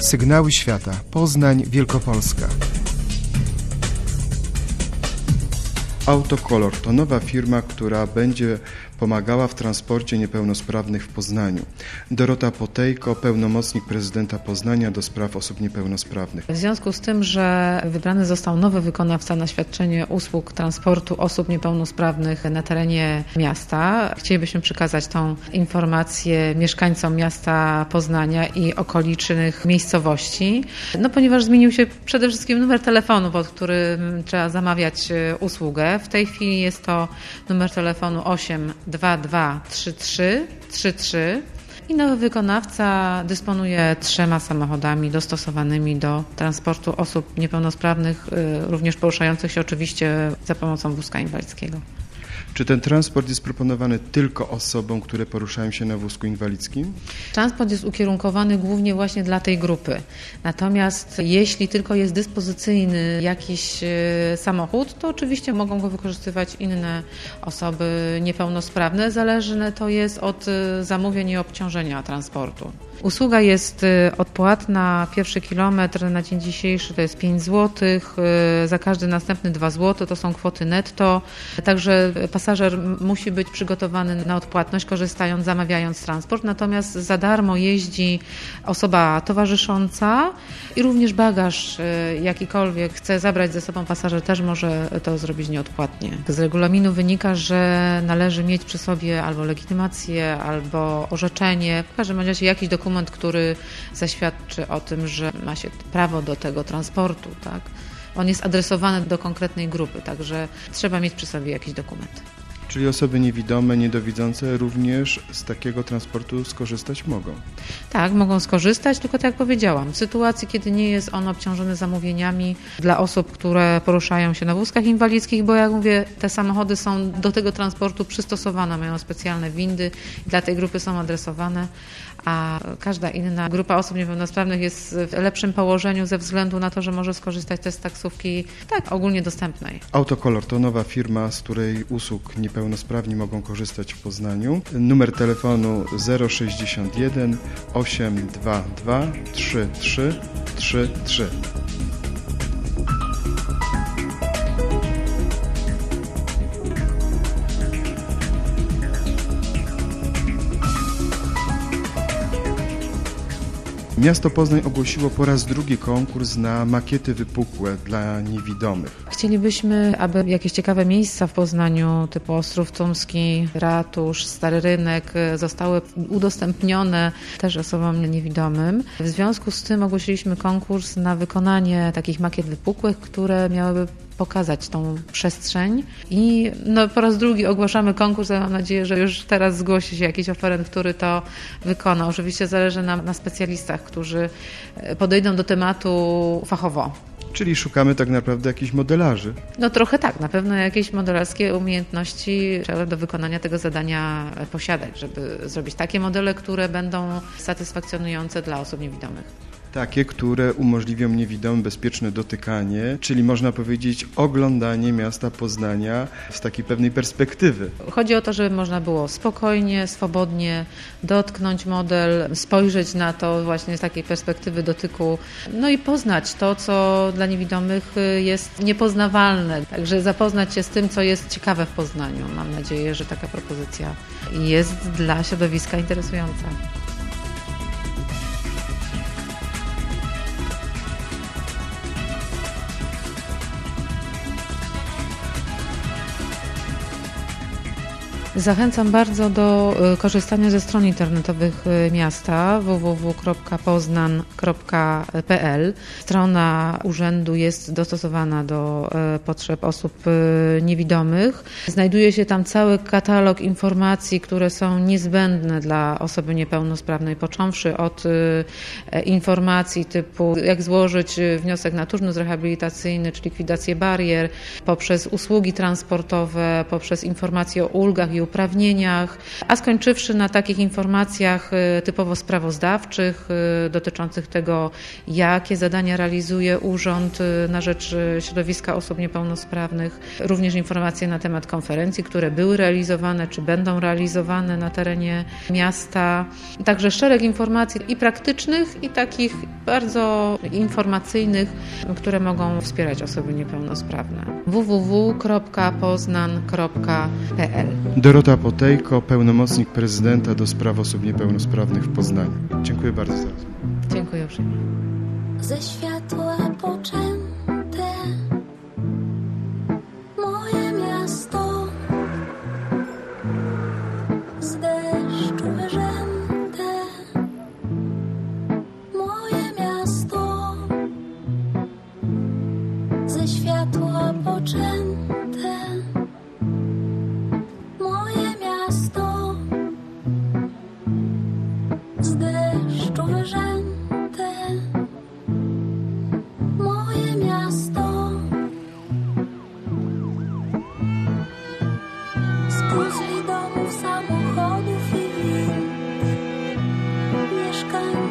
Sygnały świata. Poznań, Wielkopolska. Autokolor to nowa firma, która będzie pomagała w transporcie niepełnosprawnych w Poznaniu. Dorota Potejko, pełnomocnik prezydenta Poznania do spraw osób niepełnosprawnych. W związku z tym, że wybrany został nowy wykonawca na świadczenie usług transportu osób niepełnosprawnych na terenie miasta, chcielibyśmy przekazać tą informację mieszkańcom miasta Poznania i okolicznych miejscowości, no ponieważ zmienił się przede wszystkim numer telefonu, pod którym trzeba zamawiać usługę. W tej chwili jest to numer telefonu 8 2233 33 i nowy wykonawca dysponuje trzema samochodami dostosowanymi do transportu osób niepełnosprawnych, y, również poruszających się oczywiście za pomocą wózka inwalidzkiego. Czy ten transport jest proponowany tylko osobom, które poruszają się na wózku inwalidzkim? Transport jest ukierunkowany głównie właśnie dla tej grupy. Natomiast jeśli tylko jest dyspozycyjny jakiś e, samochód, to oczywiście mogą go wykorzystywać inne osoby niepełnosprawne. Zależne to jest od e, zamówień i obciążenia transportu. Usługa jest y, odpłatna. Pierwszy kilometr na dzień dzisiejszy to jest 5 zł, y, za każdy następny 2 zł to są kwoty netto. Także pasażer musi być przygotowany na odpłatność, korzystając, zamawiając transport. Natomiast za darmo jeździ osoba towarzysząca i również bagaż y, jakikolwiek chce zabrać ze sobą pasażer też może to zrobić nieodpłatnie. Z regulaminu wynika, że należy mieć przy sobie albo legitymację, albo orzeczenie, w każdym razie jakiś dokument dokument, który zaświadczy o tym, że ma się prawo do tego transportu, tak? On jest adresowany do konkretnej grupy, także trzeba mieć przy sobie jakiś dokument. Czyli osoby niewidome, niedowidzące również z takiego transportu skorzystać mogą? Tak, mogą skorzystać, tylko tak jak powiedziałam, w sytuacji, kiedy nie jest on obciążony zamówieniami dla osób, które poruszają się na wózkach inwalidzkich, bo jak mówię, te samochody są do tego transportu przystosowane, mają specjalne windy, dla tej grupy są adresowane, a każda inna grupa osób niepełnosprawnych jest w lepszym położeniu ze względu na to, że może skorzystać też z taksówki tak ogólnie dostępnej. Autokolor to nowa firma, z której usług niepełnosprawni mogą korzystać w Poznaniu. Numer telefonu 061 822 3333. Miasto Poznań ogłosiło po raz drugi konkurs na makiety wypukłe dla niewidomych. Chcielibyśmy, aby jakieś ciekawe miejsca w Poznaniu, typu Ostrów Tumski, Ratusz, Stary Rynek, zostały udostępnione też osobom niewidomym. W związku z tym ogłosiliśmy konkurs na wykonanie takich makiet wypukłych, które miałyby pokazać tą przestrzeń. I no, po raz drugi ogłaszamy konkurs. Ja mam nadzieję, że już teraz zgłosi się jakiś oferent, który to wykona. Oczywiście zależy nam na specjalistach, którzy podejdą do tematu fachowo. Czyli szukamy tak naprawdę jakichś modelarzy. No trochę tak, na pewno jakieś modelarskie umiejętności trzeba do wykonania tego zadania posiadać, żeby zrobić takie modele, które będą satysfakcjonujące dla osób niewidomych. Takie, które umożliwią niewidomym bezpieczne dotykanie, czyli można powiedzieć oglądanie miasta Poznania z takiej pewnej perspektywy. Chodzi o to, żeby można było spokojnie, swobodnie dotknąć model, spojrzeć na to właśnie z takiej perspektywy dotyku, no i poznać to, co dla niewidomych jest niepoznawalne. Także zapoznać się z tym, co jest ciekawe w Poznaniu. Mam nadzieję, że taka propozycja jest dla środowiska interesująca. Zachęcam bardzo do y, korzystania ze stron internetowych y, miasta www.poznan.pl. Strona urzędu jest dostosowana do y, potrzeb osób niewidomych. Znajduje się tam cały katalog informacji, które są niezbędne dla osoby niepełnosprawnej, począwszy od informacji typu jak złożyć wniosek na turnus rehabilitacyjny czy likwidację barier, poprzez usługi transportowe, poprzez informacje o ulgach i uprawnieniach, a skończywszy na takich informacjach typowo sprawozdawczych dotyczących tego, jakie zadania realizuje Urząd na rzecz środowiska osób niepełnosprawnych, również informacje na temat konferencji, które były realizowane czy będą realizowane na terenie miasta. Także szereg informacji i praktycznych, i takich bardzo informacyjnych, które mogą wspierać osoby niepełnosprawne. www.poznan.pl Dorota Potejko, pełnomocnik prezydenta do spraw osób niepełnosprawnych w Poznaniu. Dziękuję bardzo za rozmowę. Dziękuję uprzejmie. Ze światła poczęte moje miasto z deszczu wyrzęte moje miasto ze światła poczęte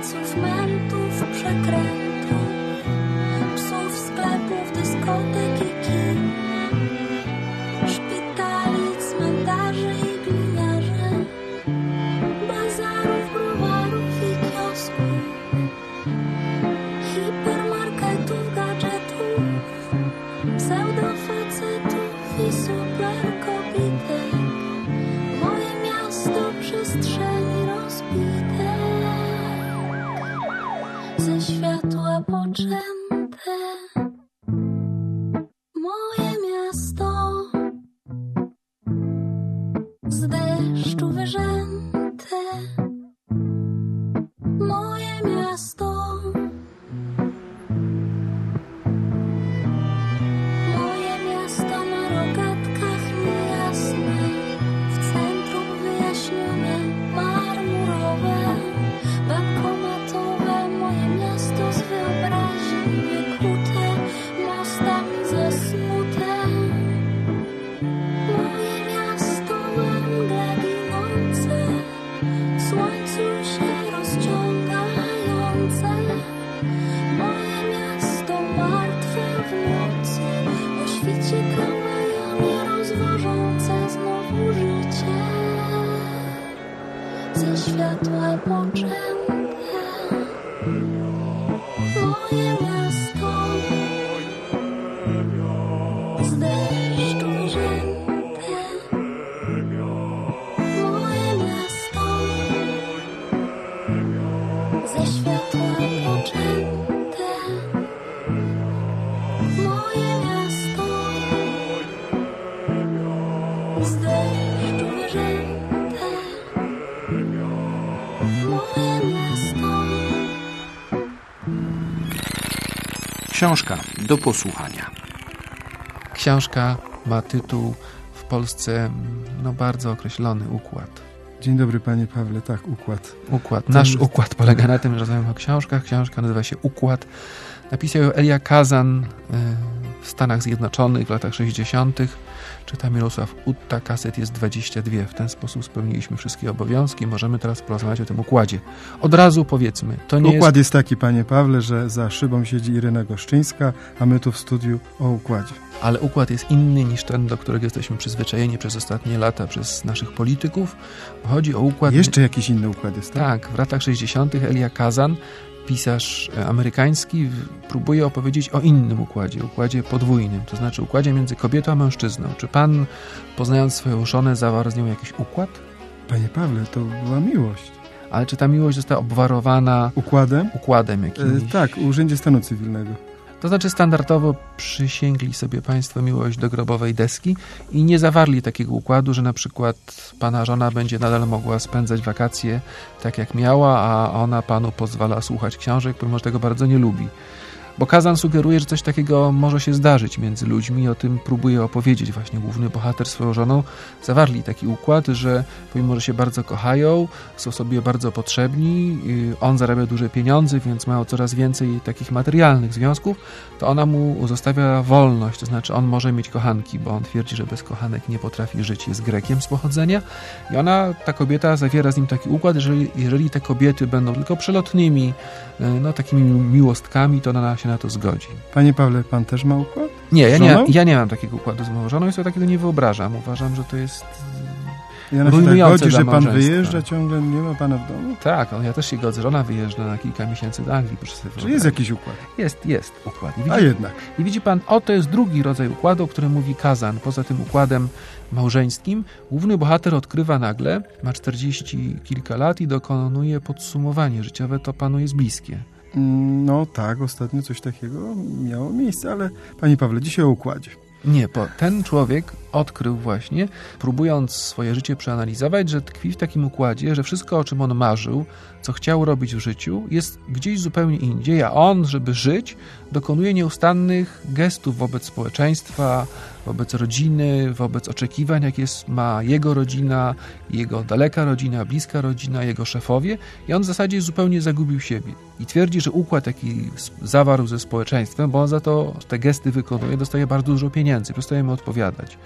mieszkańców, mentów, przekrętów psów, sklepów, dyskotek i kin szpitali, cmentarzy i gliniarzy bazarów, browarów i kiosków hipermarketów, gadżetów, pseudofacetów i superkobitek. W Książka do posłuchania. Książka ma tytuł w Polsce no bardzo określony układ. Dzień dobry panie Pawle, tak, układ. Układ. Nasz układ polega na tym, że rozmawiamy o książkach. Książka nazywa się Układ. Napisał ją Elia Kazan y, w Stanach Zjednoczonych w latach 60. Czyta Mirosław Utta, kaset jest 22. W ten sposób spełniliśmy wszystkie obowiązki. Możemy teraz porozmawiać o tym układzie. Od razu powiedzmy, to nie Układ jest... jest taki, panie Pawle, że za szybą siedzi Iryna Goszczyńska, a my tu w studiu o układzie. ale układ jest inny niż ten, do którego jesteśmy przyzwyczajeni przez ostatnie lata przez naszych polityków. Chodzi o układ... Jeszcze jakiś inny układ jest, tak? Tak, w latach 60. Elia Kazan, pisarz e, amerykański, próbuje opowiedzieć o innym układzie, układzie podwójnym, to znaczy układzie między kobietą a mężczyzną. Czy pan, poznając swoją żonę, zawarł z nią jakiś układ? Panie Pawle, to była miłość. Ale czy ta miłość została obwarowana Układem? układem E, jakimś? tak, w Urzędzie Stanu Cywilnego. To znaczy standardowo przysięgli sobie państwo miłość do grobowej deski i nie zawarli takiego układu, że na przykład pana żona będzie nadal mogła spędzać wakacje tak jak miała, a ona panu pozwala słuchać książek, pomimo że tego bardzo nie lubi. Bo Kazan sugeruje, że coś takiego może się zdarzyć między ludźmi. I o tym próbuje opowiedzieć właśnie główny bohater swoją żoną. Zawarli taki układ, że pomimo, że się bardzo kochają, są sobie bardzo potrzebni, y, on zarabia duże pieniądze, więc mają coraz więcej takich materialnych związków, to ona mu zostawia wolność, to znaczy on może mieć kochanki, bo on twierdzi, że bez kochanek nie potrafi żyć, jest Grekiem z pochodzenia. I ona, ta kobieta zawiera z nim taki układ, że jeżeli, te kobiety będą tylko przelotnymi, y, no takimi miłostkami, to ona się na to zgodzi. Panie Pawle, pan też ma układ? Nie, ja nie, ja nie mam takiego układu z moją żoną i sobie takiego nie wyobrażam. Uważam, że to jest... Ja na się tak godzi, że pan wyjeżdża ciągle, nie ma pana w domu? Tak, ja też się godzę. Żona wyjeżdża na kilka miesięcy do Anglii, proszę sobie Czy jest jakiś układ? Jest, jest układ. I A widzi, jednak. I widzi pan, o to jest drugi rodzaj układu, o którym mówi Kazan. Poza tym układem małżeńskim, główny bohater odkrywa nagle, ma 40 kilka lat i dokonuje podsumowanie życiowe, to panu jest bliskie. No tak, ostatnio coś takiego miało miejsce, ale panie Pawle, dzisiaj o układzie. Nie, bo ten człowiek odkrył właśnie, próbując swoje życie przeanalizować, że tkwi w takim układzie, że wszystko, o czym on marzył, co chciał robić w życiu, jest gdzieś zupełnie indziej, a on, żeby żyć, dokonuje nieustannych gestów wobec społeczeństwa, wobec rodziny, wobec oczekiwań, jakie ma jego rodzina, jego daleka rodzina, bliska rodzina, jego szefowie i on w zasadzie zupełnie zagubił siebie. I twierdzi, że układ, jaki zawarł ze społeczeństwem, bo on za to te gesty wykonuje, dostaje bardzo dużo pieniędzy, przestaje mu odpowiadać.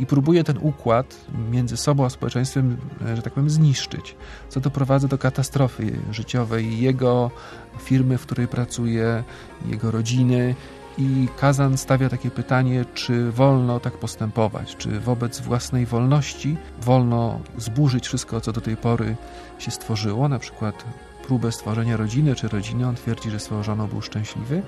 I próbuje ten układ między sobą a społeczeństwem, e, że tak powiem, zniszczyć, co doprowadza do katastrofy życiowej jego firmy, w której pracuje, jego rodziny. I Kazan stawia takie pytanie, czy wolno tak postępować, czy wobec własnej wolności wolno zburzyć wszystko, co do tej pory się stworzyło, na przykład próbę stworzenia rodziny czy rodziny. On twierdzi, że swoją żoną był szczęśliwy,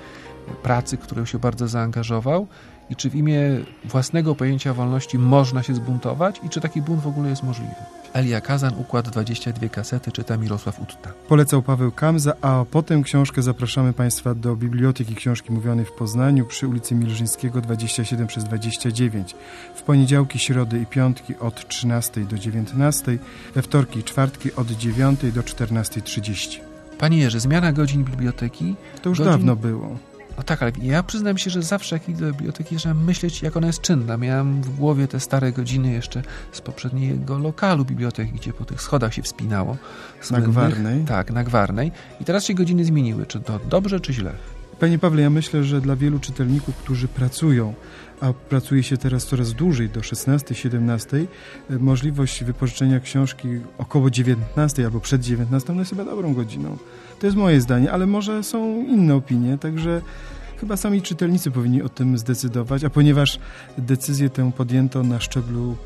pracy, w którą się bardzo zaangażował i czy w imię własnego pojęcia wolności można się zbuntować i czy taki bunt w ogóle jest możliwy. Elia Kazan, Układ 22 kasety, czyta Mirosław Utta. Polecał Paweł Kamza, a potem książkę zapraszamy Państwa do Biblioteki Książki Mówionej w Poznaniu przy ulicy Milżyńskiego 27 przez 29. W poniedziałki, środy i piątki od 13 do 19, we wtorki i czwartki od 9 do 14.30. Panie Jerzy, zmiana godzin biblioteki. To już Godzin- dawno było. No tak, ale ja przyznam się, że zawsze jak idę do biblioteki, zaczynam myśleć, jak ona jest czynna. Miałem w głowie te stare godziny jeszcze z poprzedniego lokalu biblioteki, gdzie po tych schodach się wspinało. słynnych. Gwarnej? Tak, na Gwarnej. I teraz się godziny zmieniły. Czy to dobrze, czy źle? Panie Pawle, ja myślę, że dla wielu czytelników, którzy pracują, a pracuje się teraz coraz dłużej, do 16-17, e, możliwość wypożyczenia książki około 19 albo przed 19 no jest chyba dobrą godziną. To jest moje zdanie, ale może są inne opinie, także chyba sami czytelnicy powinni o tym zdecydować, a ponieważ decyzję tę podjęto na szczeblu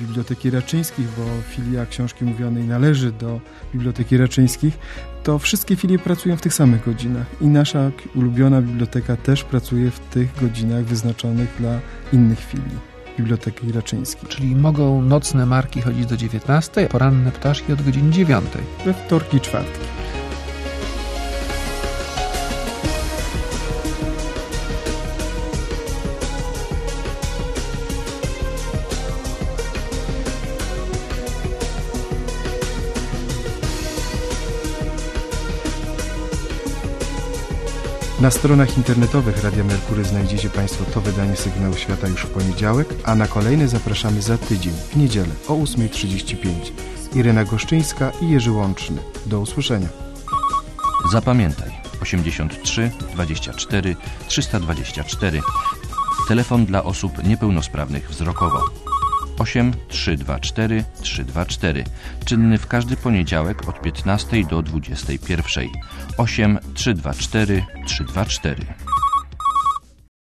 Biblioteki Raczyńskich, bo filia książki mówionej należy do Biblioteki Raczyńskich, to wszystkie filie pracują w tych samych godzinach i nasza ulubiona biblioteka też pracuje w tych godzinach wyznaczonych dla innych filii Biblioteki Raczyńskiej. Czyli mogą nocne marki chodzić do 19, a poranne ptaszki od godziny 9. We wtorki i czwartki. Na stronach internetowych Radia Merkury znajdziecie Państwo to wydanie Sygnału Świata już w poniedziałek, a na kolejne zapraszamy za tydzień, w niedzielę o 8.35. Irena Goszczyńska i Jerzy Łączny. Do usłyszenia. Zapamiętaj 83 24 324. Telefon dla osób niepełnosprawnych wzrokowo. 8 324 324. Czynny w każdy poniedziałek od 15 do 21. 8 324 324.